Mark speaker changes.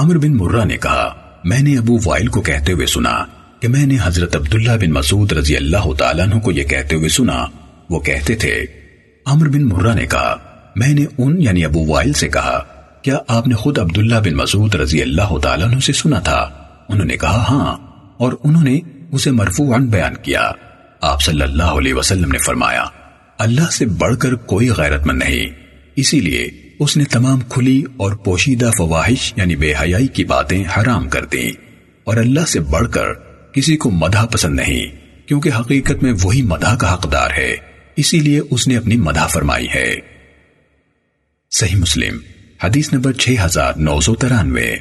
Speaker 1: عمر بن مرہ نے کہا، میں نے ابو وائل کو کہتے ہوئے سنا کہ میں نے حضرت عبداللہ بن مسعود رضی اللہ تعالیٰ عنہ کو یہ کہتے ہوئے سنا۔ وہ کہتے تھے عمر بن مرہ نے کہا، میں نے ان یعنی ابو وائل سے کہا، کیا آپ نے خود عبداللہ بن مسعود رضی اللہ تعالیٰ عنہ سے سنا تھا؟ انہوں نے کہا ہاں اور انہوں نے اسے مرفوعاً بیان کیا۔ آپ صلی اللہ علیہ وسلم نے فرمایا، اللہ سے بڑھ کر کوئی غیرت مند نہیں۔ اسی لیے اس نے تمام کھلی اور پوشیدہ فواہش یعنی بے حیائی کی باتیں حرام کر دیں اور اللہ سے بڑھ کر کسی کو مدح پسند نہیں، کیونکہ حقیقت میں وہی مدح کا حقدار ہے۔ اسی لیے اس نے اپنی مدح فرمائی ہے۔ صحیح مسلم، حدیث نمبر 6993